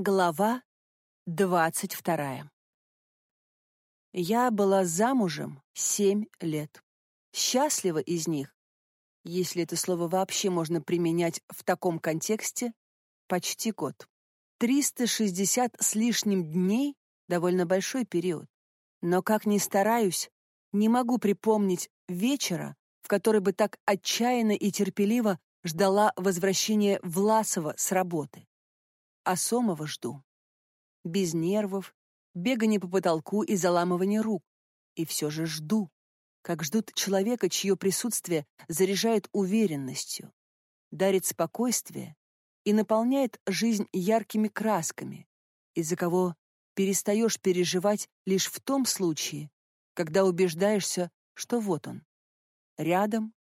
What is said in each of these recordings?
Глава двадцать вторая. Я была замужем семь лет. Счастлива из них, если это слово вообще можно применять в таком контексте, почти год. 360 с лишним дней — довольно большой период. Но как ни стараюсь, не могу припомнить вечера, в который бы так отчаянно и терпеливо ждала возвращения Власова с работы а Сомова жду. Без нервов, бегания по потолку и заламывания рук. И все же жду, как ждут человека, чье присутствие заряжает уверенностью, дарит спокойствие и наполняет жизнь яркими красками, из-за кого перестаешь переживать лишь в том случае, когда убеждаешься, что вот он, рядом,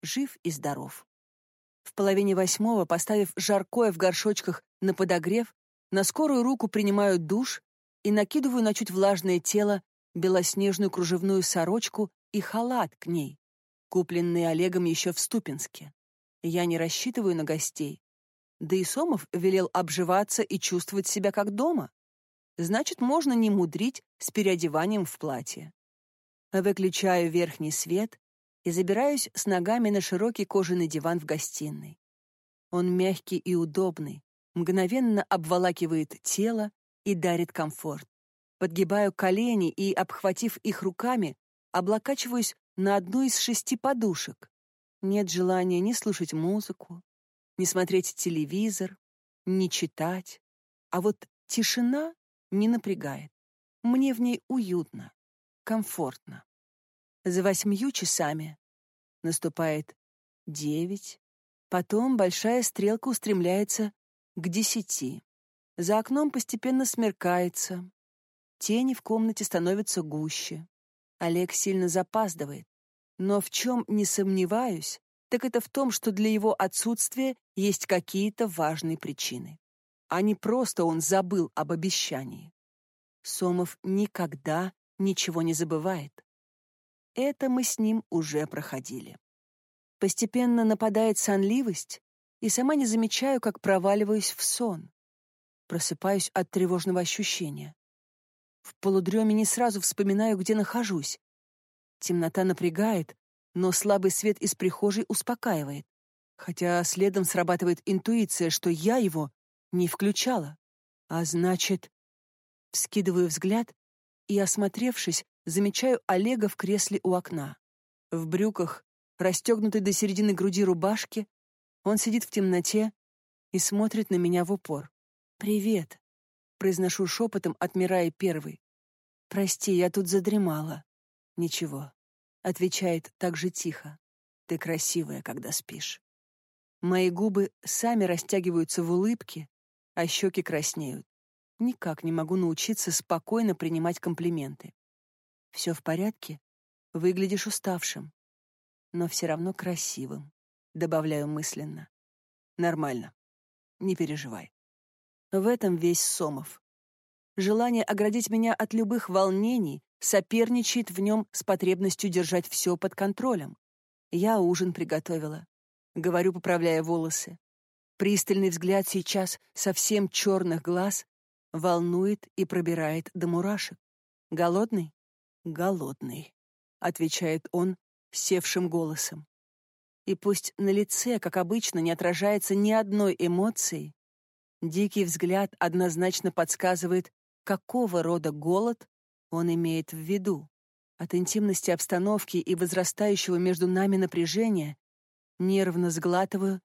жив и здоров. В половине восьмого, поставив жаркое в горшочках на подогрев, на скорую руку принимаю душ и накидываю на чуть влажное тело белоснежную кружевную сорочку и халат к ней, купленный Олегом еще в Ступинске. Я не рассчитываю на гостей. Да и Сомов велел обживаться и чувствовать себя как дома. Значит, можно не мудрить с переодеванием в платье. Выключаю верхний свет и забираюсь с ногами на широкий кожаный диван в гостиной. Он мягкий и удобный, мгновенно обволакивает тело и дарит комфорт. Подгибаю колени и, обхватив их руками, облокачиваюсь на одну из шести подушек. Нет желания ни слушать музыку, ни смотреть телевизор, ни читать. А вот тишина не напрягает. Мне в ней уютно, комфортно. За восьмью часами наступает девять, потом большая стрелка устремляется к десяти. За окном постепенно смеркается. Тени в комнате становятся гуще. Олег сильно запаздывает. Но в чем не сомневаюсь, так это в том, что для его отсутствия есть какие-то важные причины. А не просто он забыл об обещании. Сомов никогда ничего не забывает. Это мы с ним уже проходили. Постепенно нападает сонливость, и сама не замечаю, как проваливаюсь в сон. Просыпаюсь от тревожного ощущения. В полудреме не сразу вспоминаю, где нахожусь. Темнота напрягает, но слабый свет из прихожей успокаивает. Хотя следом срабатывает интуиция, что я его не включала. А значит... Вскидываю взгляд и, осмотревшись, замечаю Олега в кресле у окна. В брюках, расстегнутой до середины груди рубашки, он сидит в темноте и смотрит на меня в упор. «Привет», — произношу шепотом, отмирая первый. «Прости, я тут задремала». «Ничего», — отвечает так же тихо. «Ты красивая, когда спишь». Мои губы сами растягиваются в улыбке, а щеки краснеют. Никак не могу научиться спокойно принимать комплименты. Все в порядке? Выглядишь уставшим, но все равно красивым, добавляю мысленно. Нормально. Не переживай. В этом весь Сомов. Желание оградить меня от любых волнений соперничает в нем с потребностью держать все под контролем. Я ужин приготовила. Говорю, поправляя волосы. Пристальный взгляд сейчас совсем черных глаз волнует и пробирает до мурашек. Голодный? Голодный», — отвечает он севшим голосом. И пусть на лице, как обычно, не отражается ни одной эмоции, дикий взгляд однозначно подсказывает, какого рода голод он имеет в виду. От интимности обстановки и возрастающего между нами напряжения нервно сглатываю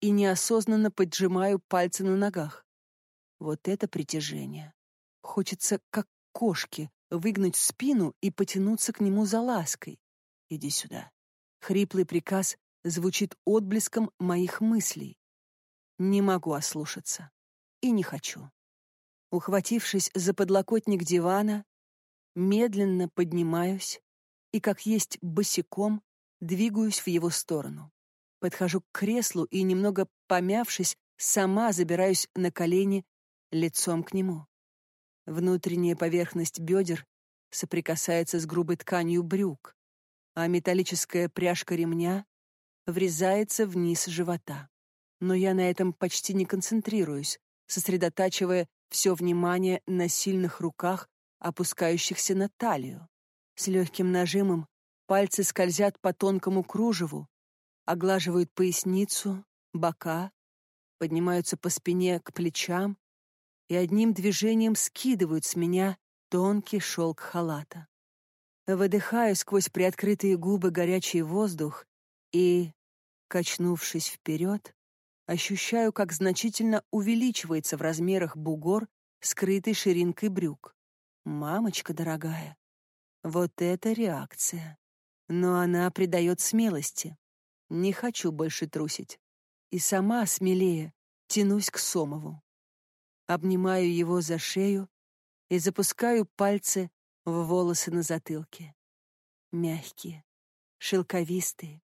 и неосознанно поджимаю пальцы на ногах. Вот это притяжение. Хочется, как кошки, выгнуть спину и потянуться к нему за лаской. «Иди сюда». Хриплый приказ звучит отблеском моих мыслей. Не могу ослушаться. И не хочу. Ухватившись за подлокотник дивана, медленно поднимаюсь и, как есть босиком, двигаюсь в его сторону. Подхожу к креслу и, немного помявшись, сама забираюсь на колени лицом к нему. Внутренняя поверхность бедер соприкасается с грубой тканью брюк, а металлическая пряжка ремня врезается вниз живота. Но я на этом почти не концентрируюсь, сосредотачивая все внимание на сильных руках, опускающихся на талию. С легким нажимом пальцы скользят по тонкому кружеву, оглаживают поясницу, бока, поднимаются по спине к плечам и одним движением скидывают с меня тонкий шелк халата. Выдыхаю сквозь приоткрытые губы горячий воздух и, качнувшись вперед, ощущаю, как значительно увеличивается в размерах бугор, скрытый ширинкой брюк. Мамочка дорогая, вот это реакция. Но она придает смелости. Не хочу больше трусить. И сама смелее тянусь к Сомову. Обнимаю его за шею и запускаю пальцы в волосы на затылке. Мягкие, шелковистые.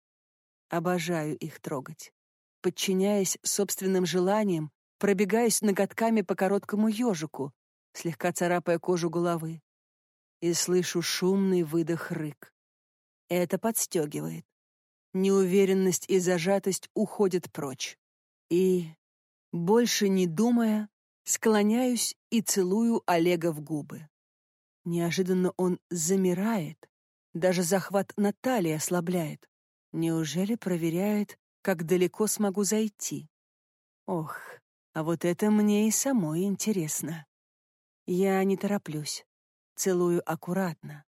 Обожаю их трогать. Подчиняясь собственным желаниям, пробегаюсь ноготками по короткому ежику, слегка царапая кожу головы, и слышу шумный выдох-рык. Это подстегивает. Неуверенность и зажатость уходят прочь. И, больше не думая, склоняюсь и целую Олега в губы. Неожиданно он замирает, даже захват Натальи ослабляет. Неужели проверяет, как далеко смогу зайти? Ох, а вот это мне и самой интересно. Я не тороплюсь, целую аккуратно,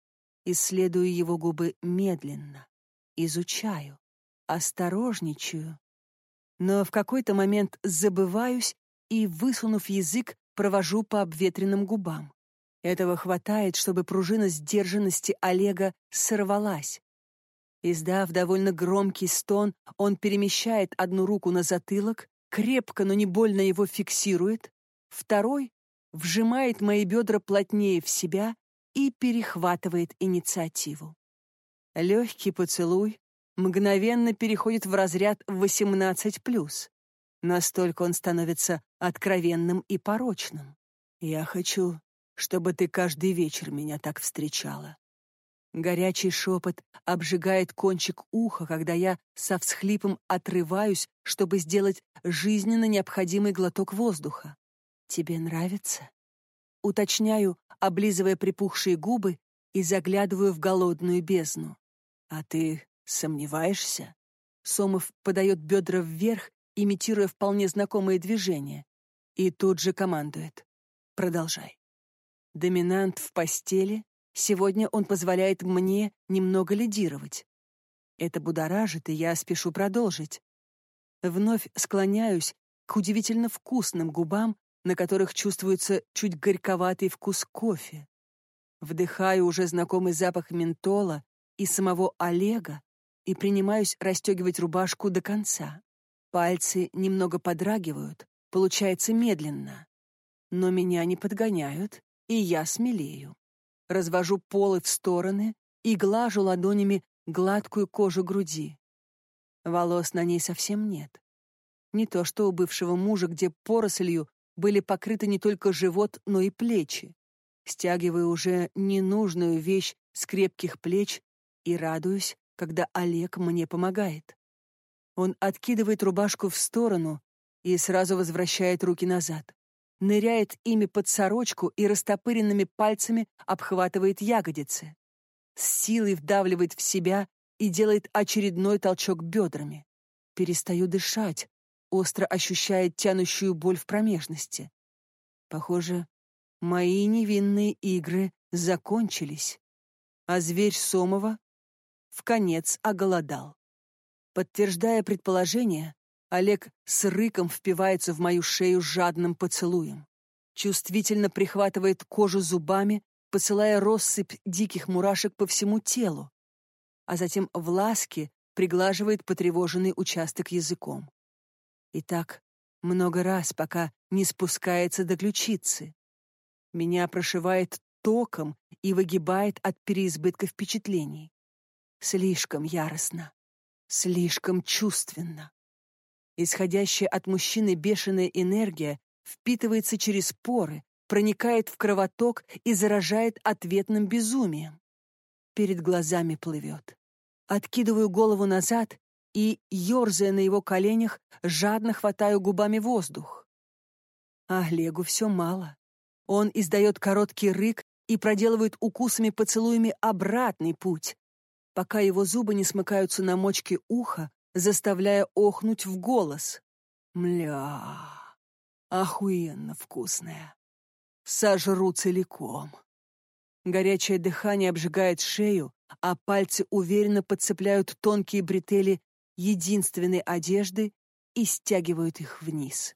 исследую его губы медленно, изучаю, осторожничаю. Но в какой-то момент забываюсь и, высунув язык, провожу по обветренным губам. Этого хватает, чтобы пружина сдержанности Олега сорвалась. Издав довольно громкий стон, он перемещает одну руку на затылок, крепко, но не больно его фиксирует, второй вжимает мои бедра плотнее в себя и перехватывает инициативу. Легкий поцелуй мгновенно переходит в разряд 18+. Настолько он становится откровенным и порочным. Я хочу чтобы ты каждый вечер меня так встречала. Горячий шепот обжигает кончик уха, когда я со всхлипом отрываюсь, чтобы сделать жизненно необходимый глоток воздуха. Тебе нравится? Уточняю, облизывая припухшие губы и заглядываю в голодную бездну. А ты сомневаешься? Сомов подает бедра вверх, имитируя вполне знакомые движения, и тут же командует: "Продолжай". Доминант в постели, сегодня он позволяет мне немного лидировать. Это будоражит, и я спешу продолжить. Вновь склоняюсь к удивительно вкусным губам, на которых чувствуется чуть горьковатый вкус кофе. Вдыхаю уже знакомый запах ментола и самого Олега и принимаюсь расстегивать рубашку до конца. Пальцы немного подрагивают, получается медленно. Но меня не подгоняют, и я смелею. Развожу полы в стороны и глажу ладонями гладкую кожу груди. Волос на ней совсем нет. Не то что у бывшего мужа, где порослью были покрыты не только живот, но и плечи. Стягиваю уже ненужную вещь с крепких плеч и радуюсь, когда Олег мне помогает. Он откидывает рубашку в сторону и сразу возвращает руки назад ныряет ими под сорочку и растопыренными пальцами обхватывает ягодицы. С силой вдавливает в себя и делает очередной толчок бедрами. Перестаю дышать, остро ощущая тянущую боль в промежности. Похоже, мои невинные игры закончились, а зверь Сомова в конец оголодал. Подтверждая предположение, Олег с рыком впивается в мою шею жадным поцелуем. Чувствительно прихватывает кожу зубами, посылая россыпь диких мурашек по всему телу, а затем в ласке приглаживает потревоженный участок языком. И так много раз, пока не спускается до ключицы. Меня прошивает током и выгибает от переизбытка впечатлений. Слишком яростно, слишком чувственно. Исходящая от мужчины бешеная энергия впитывается через поры, проникает в кровоток и заражает ответным безумием. Перед глазами плывет. Откидываю голову назад и, ерзая на его коленях, жадно хватаю губами воздух. А Олегу все мало. Он издает короткий рык и проделывает укусами-поцелуями обратный путь, пока его зубы не смыкаются на мочке уха, заставляя охнуть в голос. Мля, охуенно вкусная. Сожру целиком. Горячее дыхание обжигает шею, а пальцы уверенно подцепляют тонкие бретели единственной одежды и стягивают их вниз.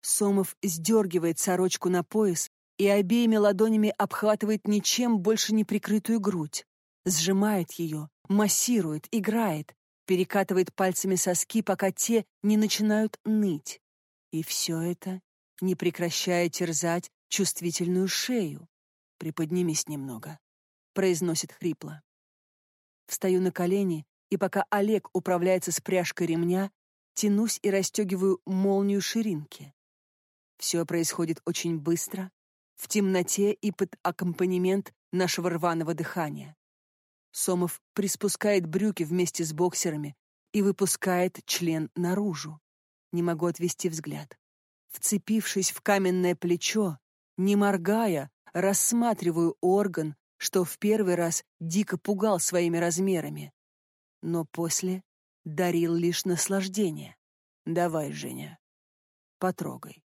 Сомов сдергивает сорочку на пояс и обеими ладонями обхватывает ничем больше не прикрытую грудь, сжимает ее, массирует, играет, перекатывает пальцами соски, пока те не начинают ныть. И все это, не прекращая терзать чувствительную шею. «Приподнимись немного», — произносит хрипло. Встаю на колени, и пока Олег управляется с пряжкой ремня, тянусь и расстегиваю молнию ширинки. Все происходит очень быстро, в темноте и под аккомпанемент нашего рваного дыхания. Сомов приспускает брюки вместе с боксерами и выпускает член наружу. Не могу отвести взгляд. Вцепившись в каменное плечо, не моргая, рассматриваю орган, что в первый раз дико пугал своими размерами, но после дарил лишь наслаждение. Давай, Женя, потрогай.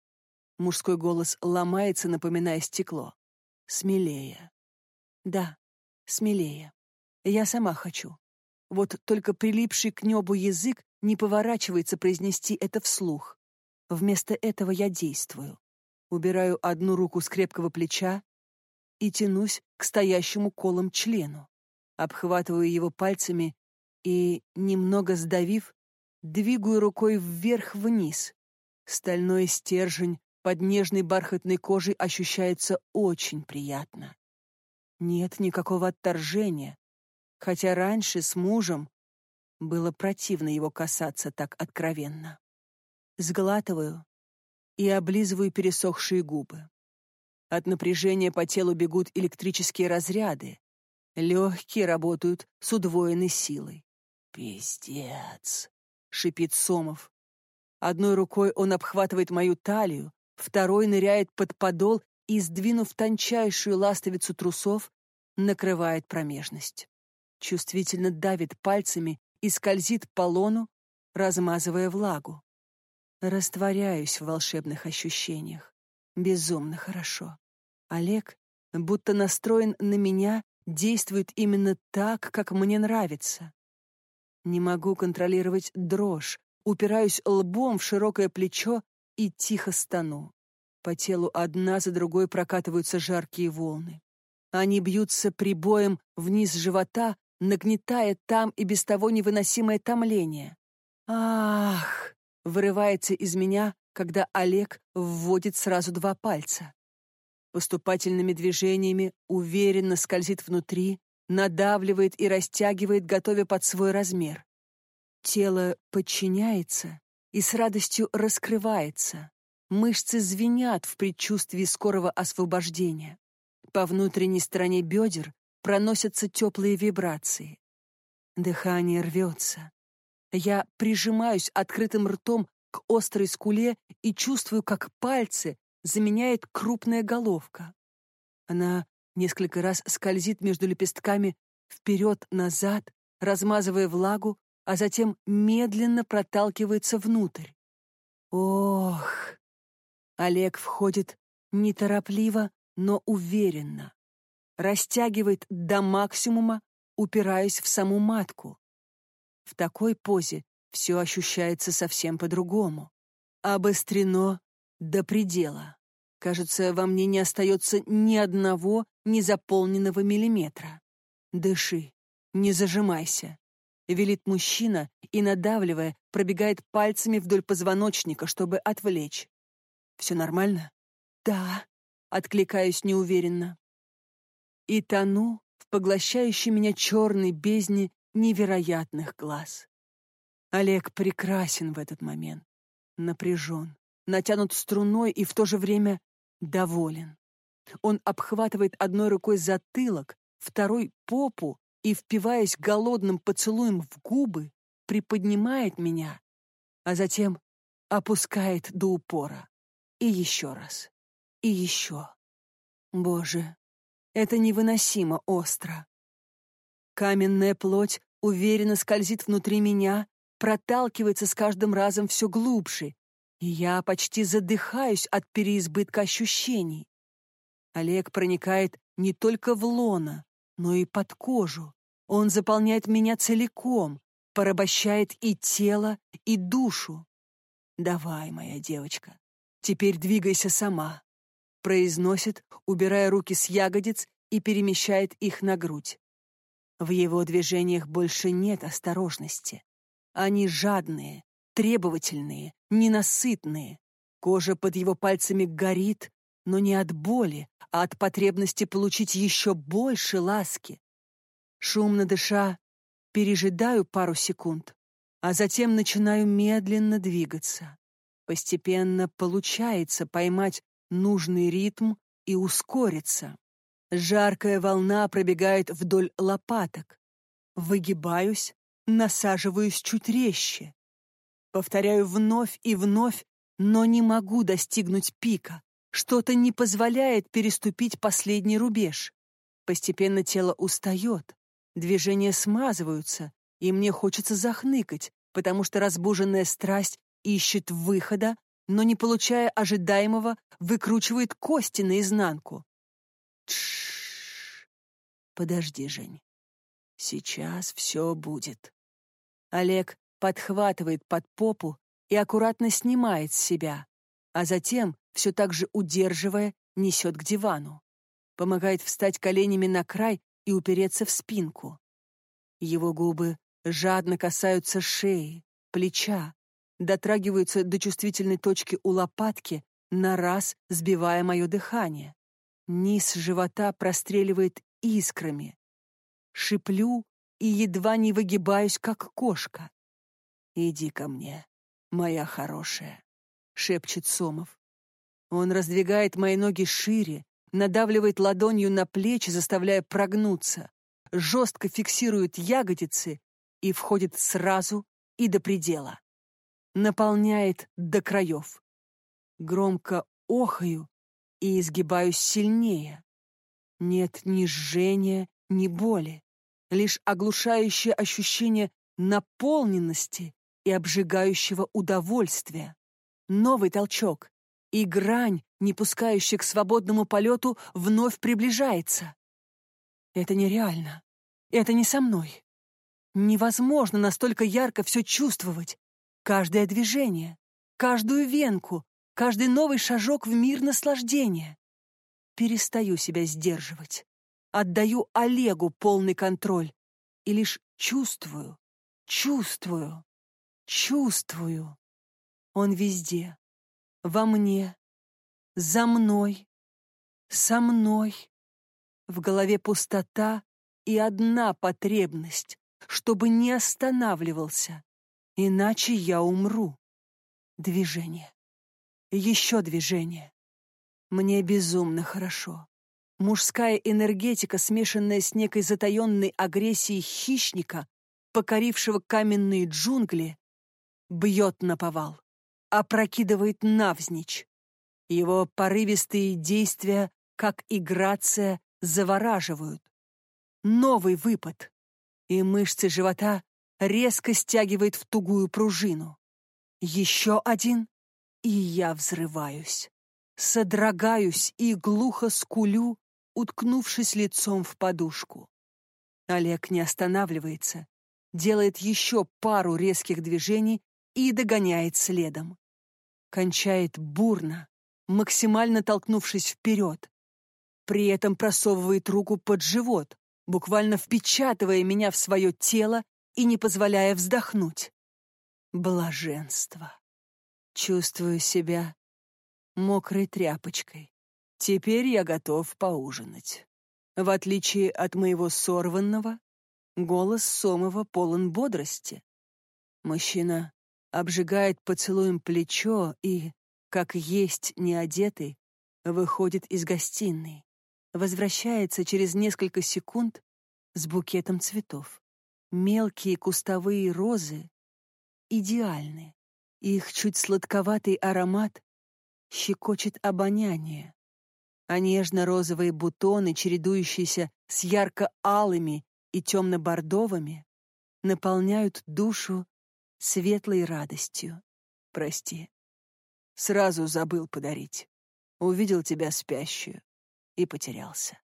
Мужской голос ломается, напоминая стекло. Смелее. Да, смелее. Я сама хочу. Вот только прилипший к небу язык не поворачивается произнести это вслух. Вместо этого я действую. Убираю одну руку с крепкого плеча и тянусь к стоящему колом члену. Обхватываю его пальцами и, немного сдавив, двигаю рукой вверх-вниз. Стальной стержень под нежной бархатной кожей ощущается очень приятно. Нет никакого отторжения, хотя раньше с мужем было противно его касаться так откровенно. Сглатываю и облизываю пересохшие губы. От напряжения по телу бегут электрические разряды. Легкие работают с удвоенной силой. «Пиздец!» — шипит Сомов. Одной рукой он обхватывает мою талию, второй ныряет под подол и, сдвинув тончайшую ластовицу трусов, накрывает промежность. Чувствительно давит пальцами и скользит по лону, размазывая влагу. Растворяюсь в волшебных ощущениях. Безумно хорошо. Олег, будто настроен на меня, действует именно так, как мне нравится. Не могу контролировать дрожь, упираюсь лбом в широкое плечо и тихо стану. По телу одна за другой прокатываются жаркие волны. Они бьются прибоем вниз живота, нагнетая там и без того невыносимое томление. «Ах!» — вырывается из меня, когда Олег вводит сразу два пальца. Поступательными движениями уверенно скользит внутри, надавливает и растягивает, готовя под свой размер. Тело подчиняется и с радостью раскрывается. Мышцы звенят в предчувствии скорого освобождения. По внутренней стороне бедер проносятся теплые вибрации. Дыхание рвется. Я прижимаюсь открытым ртом к острой скуле и чувствую, как пальцы заменяет крупная головка. Она несколько раз скользит между лепестками вперед-назад, размазывая влагу, а затем медленно проталкивается внутрь. Ох! Олег входит неторопливо, но уверенно. Растягивает до максимума, упираясь в саму матку. В такой позе все ощущается совсем по-другому. Обострено до предела. Кажется, во мне не остается ни одного незаполненного миллиметра. Дыши, не зажимайся. Велит мужчина и, надавливая, пробегает пальцами вдоль позвоночника, чтобы отвлечь. Все нормально? Да, откликаюсь неуверенно. И тону в поглощающей меня черной бездне невероятных глаз. Олег прекрасен в этот момент, напряжен, натянут струной и в то же время доволен. Он обхватывает одной рукой затылок, второй — попу и, впиваясь голодным поцелуем в губы, приподнимает меня, а затем опускает до упора. И еще раз. И еще. Боже, это невыносимо остро. Каменная плоть уверенно скользит внутри меня, проталкивается с каждым разом все глубже, и я почти задыхаюсь от переизбытка ощущений. Олег проникает не только в лона, но и под кожу. Он заполняет меня целиком, порабощает и тело, и душу. «Давай, моя девочка, теперь двигайся сама», — произносит, убирая руки с ягодиц и перемещает их на грудь. В его движениях больше нет осторожности. Они жадные, требовательные, ненасытные. Кожа под его пальцами горит, но не от боли, а от потребности получить еще больше ласки. Шумно дыша, пережидаю пару секунд, а затем начинаю медленно двигаться. Постепенно получается поймать нужный ритм и ускориться. Жаркая волна пробегает вдоль лопаток. Выгибаюсь, насаживаюсь чуть резче. Повторяю вновь и вновь, но не могу достигнуть пика. Что-то не позволяет переступить последний рубеж. Постепенно тело устает, движения смазываются, и мне хочется захныкать, потому что разбуженная страсть ищет выхода, но, не получая ожидаемого, выкручивает кости наизнанку. Тш. Подожди, Жень. Сейчас все будет. Олег подхватывает под попу и аккуратно снимает с себя, а затем, все так же удерживая, несет к дивану. Помогает встать коленями на край и упереться в спинку. Его губы жадно касаются шеи, плеча, дотрагиваются до чувствительной точки у лопатки, на раз сбивая мое дыхание. Низ живота простреливает искрами. Шиплю и едва не выгибаюсь, как кошка. «Иди ко мне, моя хорошая», — шепчет Сомов. Он раздвигает мои ноги шире, надавливает ладонью на плечи, заставляя прогнуться, жестко фиксирует ягодицы и входит сразу и до предела. Наполняет до краев. Громко охаю и изгибаюсь сильнее. Нет ни жжения, ни боли, лишь оглушающее ощущение наполненности и обжигающего удовольствия. Новый толчок, и грань, не пускающая к свободному полету, вновь приближается. Это нереально. Это не со мной. Невозможно настолько ярко все чувствовать. Каждое движение, каждую венку, каждый новый шажок в мир наслаждения. Перестаю себя сдерживать. Отдаю Олегу полный контроль и лишь чувствую, чувствую, Чувствую. Он везде. Во мне. За мной. Со мной. В голове пустота и одна потребность, чтобы не останавливался. Иначе я умру. Движение. Еще движение. Мне безумно хорошо. Мужская энергетика, смешанная с некой затаенной агрессией хищника, покорившего каменные джунгли, бьет на повал, опрокидывает навзничь. Его порывистые действия, как и грация, завораживают. Новый выпад, и мышцы живота резко стягивает в тугую пружину. Еще один, и я взрываюсь. Содрогаюсь и глухо скулю, уткнувшись лицом в подушку. Олег не останавливается, делает еще пару резких движений и догоняет следом. Кончает бурно, максимально толкнувшись вперед. При этом просовывает руку под живот, буквально впечатывая меня в свое тело и не позволяя вздохнуть. Блаженство. Чувствую себя мокрой тряпочкой. Теперь я готов поужинать. В отличие от моего сорванного, голос Сомова полон бодрости. Мужчина обжигает поцелуем плечо и, как есть не одетый, выходит из гостиной. Возвращается через несколько секунд с букетом цветов. Мелкие кустовые розы идеальны. Их чуть сладковатый аромат щекочет обоняние. а нежно-розовые бутоны, чередующиеся с ярко-алыми и темно-бордовыми, наполняют душу светлой радостью. Прости. Сразу забыл подарить. Увидел тебя спящую и потерялся.